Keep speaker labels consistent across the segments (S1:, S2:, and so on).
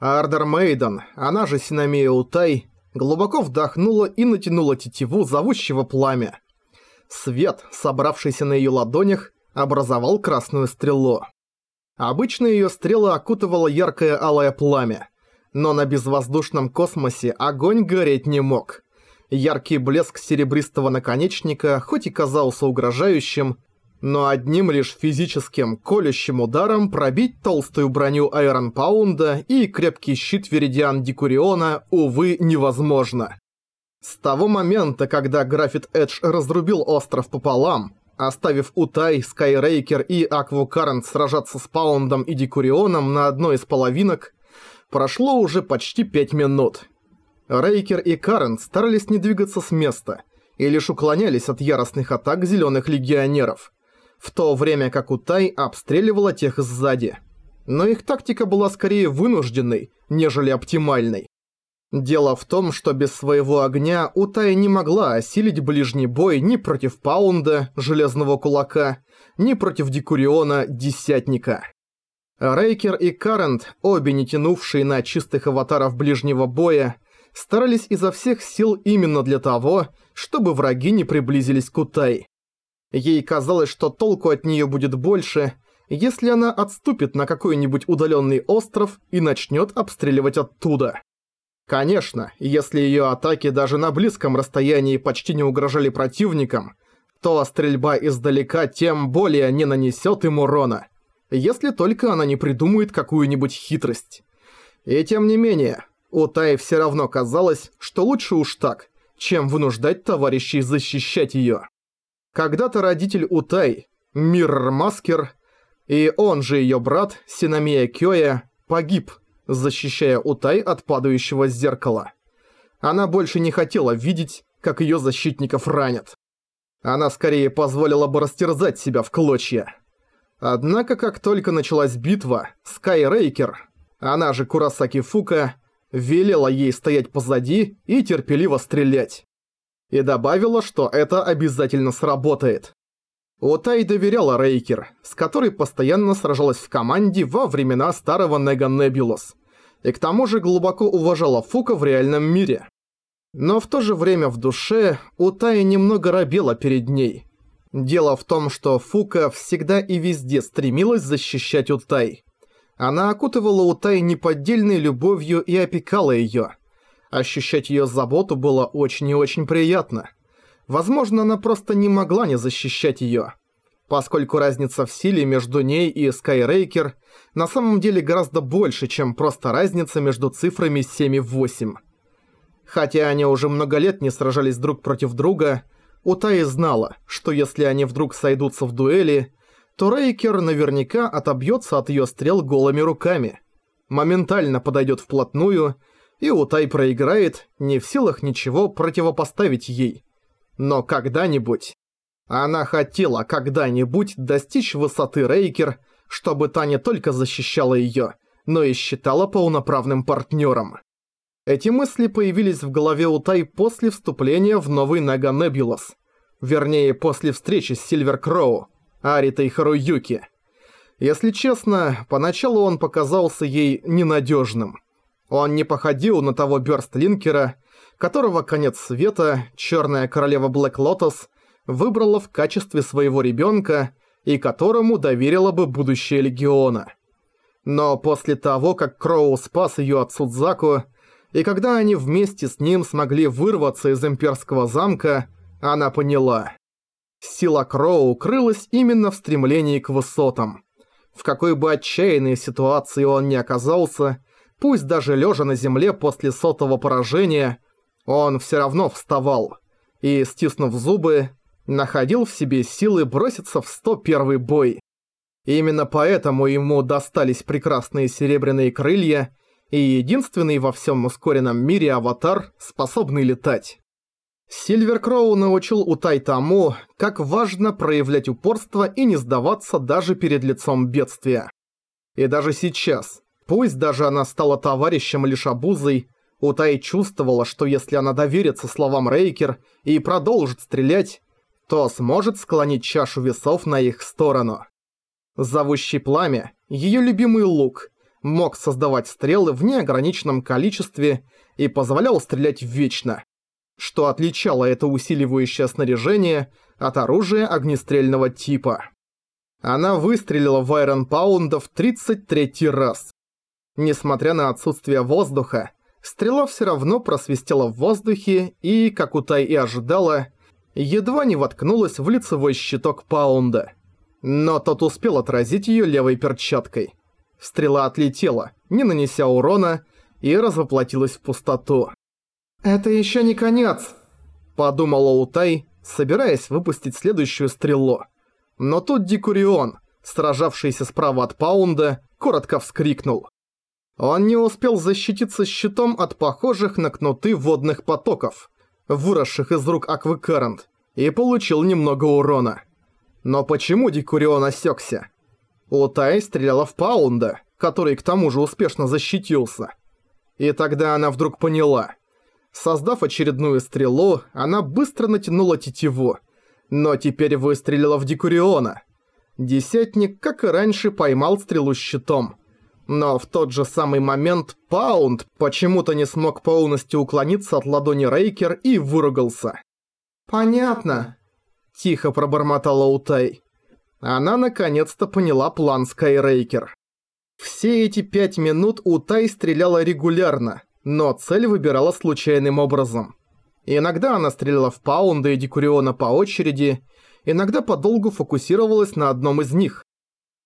S1: Ардер Мейден, она же Синамия Утай, глубоко вдохнула и натянула тетиву зовущего пламя. Свет, собравшийся на ее ладонях, образовал красную стрелу. Обычно ее стрела окутывала яркое алое пламя, но на безвоздушном космосе огонь гореть не мог. Яркий блеск серебристого наконечника, хоть и казался угрожающим, но одним лишь физическим, колющим ударом пробить толстую броню Айрон Паунда и крепкий щит Веридиан Дикуриона, увы, невозможно. С того момента, когда Графит Эдж разрубил остров пополам, оставив Утай, Скайрейкер и Акву Карент сражаться с Паундом и Дикурионом на одной из половинок, прошло уже почти пять минут. Рейкер и Карент старались не двигаться с места и лишь уклонялись от яростных атак зеленых легионеров – в то время как Утай обстреливала тех сзади. Но их тактика была скорее вынужденной, нежели оптимальной. Дело в том, что без своего огня Утай не могла осилить ближний бой ни против Паунда, Железного Кулака, ни против Декуриона, Десятника. Рейкер и Карент, обе не тянувшие на чистых аватаров ближнего боя, старались изо всех сил именно для того, чтобы враги не приблизились к Утай. Ей казалось, что толку от нее будет больше, если она отступит на какой-нибудь удаленный остров и начнет обстреливать оттуда. Конечно, если ее атаки даже на близком расстоянии почти не угрожали противникам, то стрельба издалека тем более не нанесет им урона, если только она не придумает какую-нибудь хитрость. И тем не менее, у Таи все равно казалось, что лучше уж так, чем вынуждать товарищей защищать ее. Когда-то родитель Утай, Мирр Маскер, и он же ее брат, Синамия Кёя, погиб, защищая Утай от падающего зеркала. Она больше не хотела видеть, как ее защитников ранят. Она скорее позволила бы растерзать себя в клочья. Однако, как только началась битва, Скайрейкер, она же Курасаки Фука, велела ей стоять позади и терпеливо стрелять и добавила, что это обязательно сработает. Утай доверяла Рейкер, с которой постоянно сражалась в команде во времена старого Нега Небулос, и к тому же глубоко уважала Фука в реальном мире. Но в то же время в душе Утай немного робела перед ней. Дело в том, что Фука всегда и везде стремилась защищать Утай. Она окутывала Утай неподдельной любовью и опекала её. Ощущать ее заботу было очень и очень приятно. Возможно, она просто не могла не защищать ее. Поскольку разница в силе между ней и Скайрейкер на самом деле гораздо больше, чем просто разница между цифрами 7 и 8. Хотя они уже много лет не сражались друг против друга, Утаи знала, что если они вдруг сойдутся в дуэли, то Рейкер наверняка отобьется от ее стрел голыми руками. Моментально подойдет вплотную и Утай проиграет, не в силах ничего противопоставить ей. Но когда-нибудь... Она хотела когда-нибудь достичь высоты Рейкер, чтобы та не только защищала её, но и считала полноправным партнёром. Эти мысли появились в голове Утай после вступления в новый Нага Небулас. Вернее, после встречи с Сильвер Кроу, Аритой Харуюки. Если честно, поначалу он показался ей ненадёжным. Он не походил на того Бёрстлинкера, которого конец света, Черная Королева Блэк Лотос, выбрала в качестве своего ребенка и которому доверила бы будущее Легиона. Но после того, как Кроу спас ее от Судзаку, и когда они вместе с ним смогли вырваться из имперского замка, она поняла. Сила Кроу крылась именно в стремлении к высотам. В какой бы отчаянной ситуации он ни оказался, Пусть даже лежа на земле после сотого поражения, он все равно вставал и, стиснув зубы, находил в себе силы броситься в 101 бой. Именно поэтому ему достались прекрасные серебряные крылья и единственный во всем ускоренном мире аватар, способный летать. Сильвер Кроу научил Утай тому, как важно проявлять упорство и не сдаваться даже перед лицом бедствия. И даже сейчас, Пусть даже она стала товарищем лишь обузой, Утай чувствовала, что если она доверится словам Рейкер и продолжит стрелять, то сможет склонить чашу весов на их сторону. Зовущий пламя, ее любимый лук, мог создавать стрелы в неограниченном количестве и позволял стрелять вечно, что отличало это усиливающее снаряжение от оружия огнестрельного типа. Она выстрелила в Айрон Паунда в 33 раз. Несмотря на отсутствие воздуха, стрела все равно просвистела в воздухе и, как Утай и ожидала, едва не воткнулась в лицевой щиток Паунда. Но тот успел отразить ее левой перчаткой. Стрела отлетела, не нанеся урона, и развоплотилась в пустоту. «Это еще не конец», — подумала Утай, собираясь выпустить следующую стрелу. Но тут Дикурион, сражавшийся справа от Паунда, коротко вскрикнул. Он не успел защититься щитом от похожих на кнуты водных потоков, выросших из рук Аквикарант, и получил немного урона. Но почему Дикурион осекся? Утай стреляла в Паунда, который к тому же успешно защитился. И тогда она вдруг поняла. Создав очередную стрелу, она быстро натянула тетиву, но теперь выстрелила в Дикуриона. Десятник, как и раньше, поймал стрелу щитом. Но в тот же самый момент Паунд почему-то не смог полностью уклониться от ладони Рейкер и выругался. «Понятно», – тихо пробормотала Утай. Она наконец-то поняла план Скайрейкер. Все эти пять минут Утай стреляла регулярно, но цель выбирала случайным образом. Иногда она стреляла в Паунда и Декуриона по очереди, иногда подолгу фокусировалась на одном из них.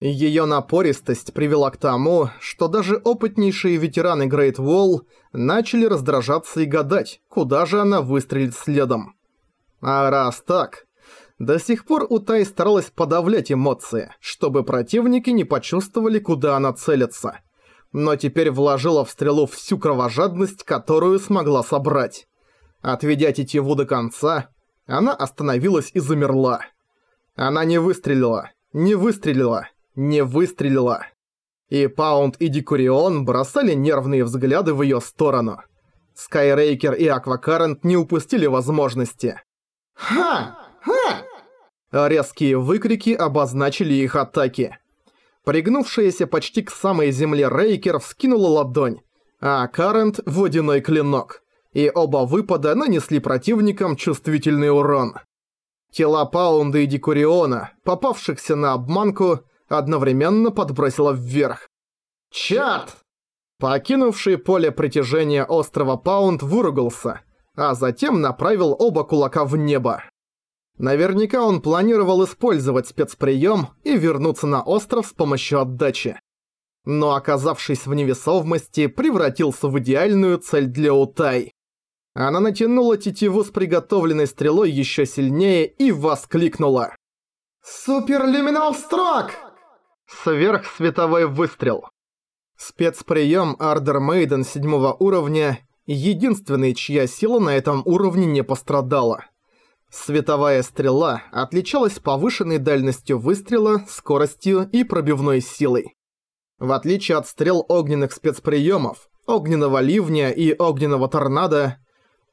S1: Её напористость привела к тому, что даже опытнейшие ветераны Грейт Wall начали раздражаться и гадать, куда же она выстрелит следом. А раз так, до сих пор Утай старалась подавлять эмоции, чтобы противники не почувствовали, куда она целится. Но теперь вложила в стрелу всю кровожадность, которую смогла собрать. Отведя тетиву до конца, она остановилась и замерла. Она не выстрелила, не выстрелила, не выстрелила. И Паунд и Дикурион бросали нервные взгляды в её сторону. Скайрейкер и Аквакарент не упустили возможности. «Ха! Ха!» Резкие выкрики обозначили их атаки. Пригнувшаяся почти к самой земле Рейкер вскинула ладонь, а Карент – водяной клинок и оба выпада нанесли противникам чувствительный урон. Тела Паунда и Декуриона, попавшихся на обманку, одновременно подбросило вверх. «Чарт!» Покинувший поле притяжения острова Паунд выругался, а затем направил оба кулака в небо. Наверняка он планировал использовать спецприем и вернуться на остров с помощью отдачи. Но оказавшись в невесомости, превратился в идеальную цель для Утай. Она натянула тетиву с приготовленной стрелой еще сильнее и воскликнула. «Суперлюминал строк!» Сверхсветовой выстрел. Спецприем Ардер Мейден седьмого уровня – единственный, чья сила на этом уровне не пострадала. Световая стрела отличалась повышенной дальностью выстрела, скоростью и пробивной силой. В отличие от стрел огненных спецприемов, огненного ливня и огненного торнадо,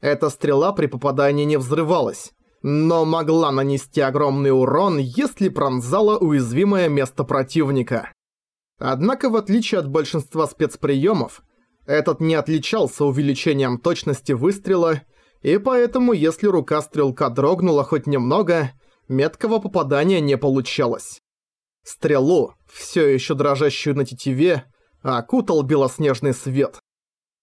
S1: эта стрела при попадании не взрывалась, но могла нанести огромный урон, если пронзала уязвимое место противника. Однако, в отличие от большинства спецприемов, этот не отличался увеличением точности выстрела, и поэтому, если рука стрелка дрогнула хоть немного, меткого попадания не получалось. Стрелу, все еще дрожащую на тетиве, окутал белоснежный свет.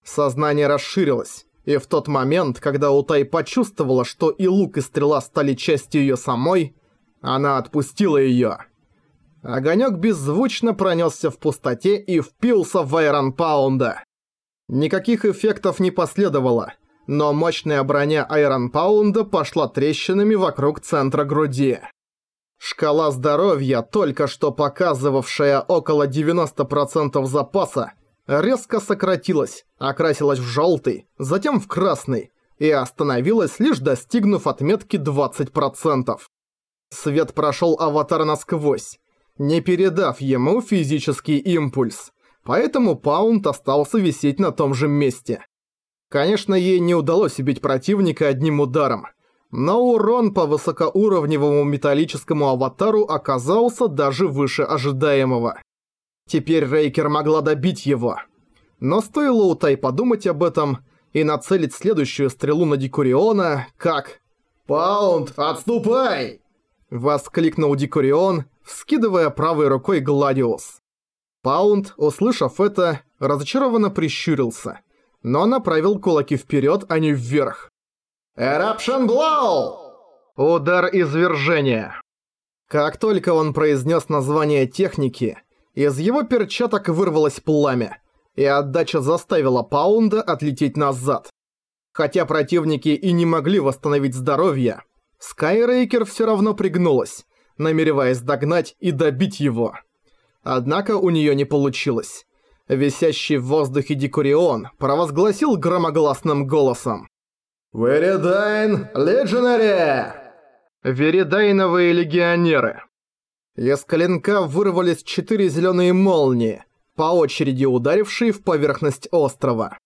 S1: Сознание расширилось, и в тот момент, когда Утай почувствовала, что и лук, и стрела стали частью её самой, она отпустила её. Огонёк беззвучно пронёсся в пустоте и впился в Айрон Паунда. Никаких эффектов не последовало, но мощная броня Айрон Паунда пошла трещинами вокруг центра груди. Шкала здоровья, только что показывавшая около 90% запаса, резко сократилась, окрасилась в желтый, затем в красный и остановилась, лишь достигнув отметки 20%. Свет прошел аватар насквозь, не передав ему физический импульс, поэтому Паунд остался висеть на том же месте. Конечно, ей не удалось убить противника одним ударом, но урон по высокоуровневому металлическому аватару оказался даже выше ожидаемого. Теперь Рейкер могла добить его. Но стоило Утай подумать об этом и нацелить следующую стрелу на Дикуриона, как... «Паунд, отступай!» Воскликнул Дикурион, вскидывая правой рукой Гладиус. Паунд, услышав это, разочарованно прищурился, но направил кулаки вперед, а не вверх. «Eruption Blow!» Удар извержения. Как только он произнес название техники, из его перчаток вырвалось пламя, и отдача заставила Паунда отлететь назад. Хотя противники и не могли восстановить здоровье, Скайрейкер все равно пригнулась, намереваясь догнать и добить его. Однако у нее не получилось. Висящий в воздухе Дикурион провозгласил громогласным голосом. «Веридайн Ледженари!» Веридайновые легионеры. Из клинка вырвались четыре зеленые молнии, по очереди ударившие в поверхность острова.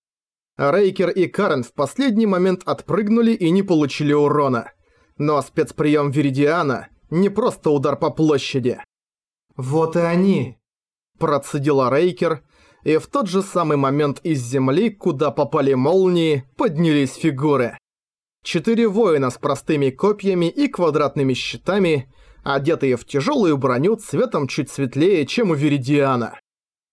S1: Рейкер и Карен в последний момент отпрыгнули и не получили урона. Но спецприем Веридиана – не просто удар по площади. «Вот и они!» – процедила Рейкер, и в тот же самый момент из земли, куда попали молнии, поднялись фигуры. Четыре воина с простыми копьями и квадратными щитами, одетые в тяжелую броню цветом чуть светлее, чем у Веридиана.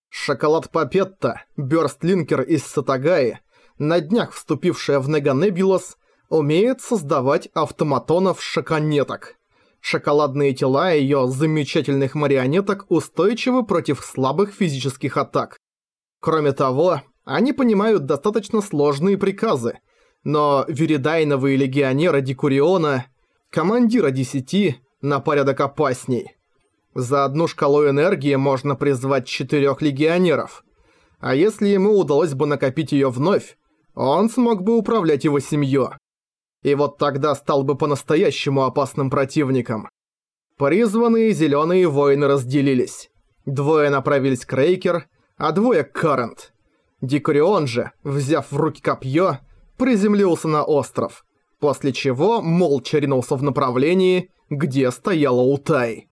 S1: Шоколад Папетта, Бёрстлинкер из Сатагаи, на днях вступившая в Неганебулос, умеет создавать автоматонов-шоконеток. Шоколадные тела её замечательных марионеток устойчивы против слабых физических атак. Кроме того, они понимают достаточно сложные приказы, но веридайновые легионеры Дикуриона, командира десяти, на порядок опасней. За одну шкалу энергии можно призвать четырех легионеров. А если ему удалось бы накопить ее вновь, он смог бы управлять его семьей. И вот тогда стал бы по-настоящему опасным противником. Призванные зеленые воины разделились. Двое направились к Рейкер, а двое к Карент. Дикурион же, взяв в руки копье, приземлился на остров, после чего молча ринулся в направлении, где стояла Утай.